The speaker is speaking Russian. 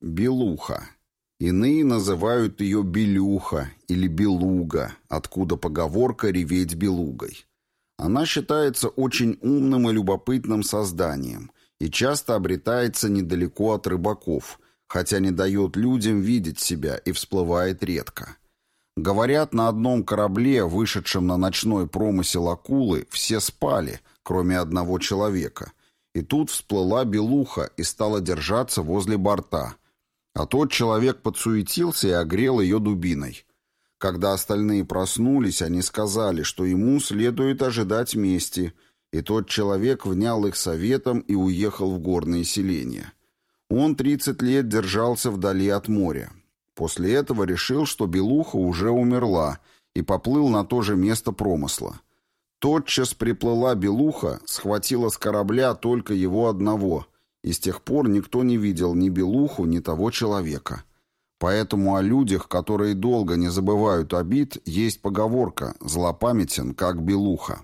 Белуха. Иные называют ее белюха или белуга, откуда поговорка «реветь белугой». Она считается очень умным и любопытным созданием и часто обретается недалеко от рыбаков, хотя не дает людям видеть себя и всплывает редко. Говорят, на одном корабле, вышедшем на ночной промысел акулы, все спали, кроме одного человека. И тут всплыла белуха и стала держаться возле борта. А тот человек подсуетился и огрел ее дубиной. Когда остальные проснулись, они сказали, что ему следует ожидать мести, и тот человек внял их советом и уехал в горные селения. Он тридцать лет держался вдали от моря. После этого решил, что Белуха уже умерла, и поплыл на то же место промысла. Тотчас приплыла Белуха, схватила с корабля только его одного, и с тех пор никто не видел ни Белуху, ни того человека. Поэтому о людях, которые долго не забывают обид, есть поговорка «злопамятен, как Белуха».